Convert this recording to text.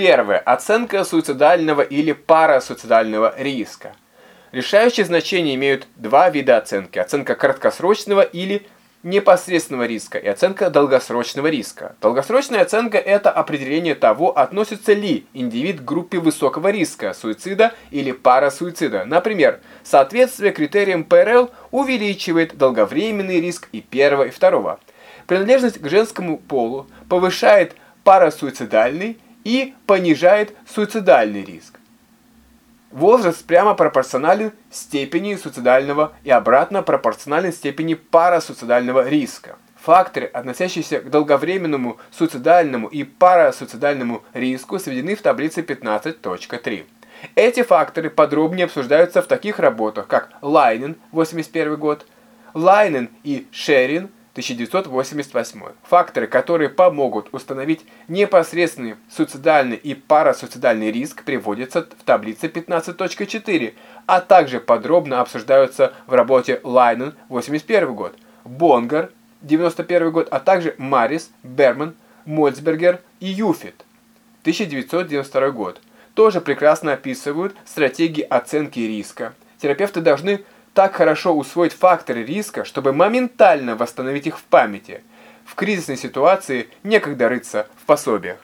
Первое. Оценка суицидального или парасуицидального риска. Решающее значение имеют два вида оценки. Оценка краткосрочного или непосредственного риска и оценка долгосрочного риска. Долгосрочная оценка – это определение того, относится ли индивид к группе высокого риска суицида или парасуицида. Например, соответствие критериям ПРЛ увеличивает долговременный риск и первого, и второго. Принадлежность к женскому полу повышает парасуицидальный и понижает суицидальный риск. Возраст прямо пропорционален степени суицидального и обратно пропорционален степени парасуицидального риска. Факторы, относящиеся к долговременному суицидальному и парасуицидальному риску, сведены в таблице 15.3. Эти факторы подробнее обсуждаются в таких работах, как Лайнен, 81 год, Лайнен и Шерин, 1988. Факторы, которые помогут установить непосредственный суицидальный и парасуицидальный риск, приводятся в таблице 15.4, а также подробно обсуждаются в работе Лайнен 81 год, Бонгар 91 год, а также Марис, Берман, Мольцбергер и Юфит 1992 год. Тоже прекрасно описывают стратегии оценки риска. Терапевты должны так хорошо усвоить факторы риска, чтобы моментально восстановить их в памяти. В кризисной ситуации некогда рыться в пособиях.